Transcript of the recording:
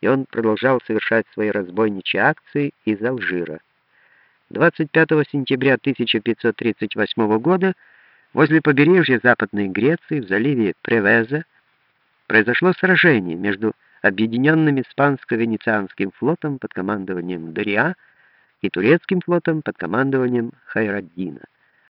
и он продолжал совершать свои разбойничьи акции из Алжира. 25 сентября 1538 года возле побережья Западной Греции в заливе Превеза произошло сражение между объединенным испанско-венецианским флотом под командованием Дориа и турецким флотом под командованием Хайраддина.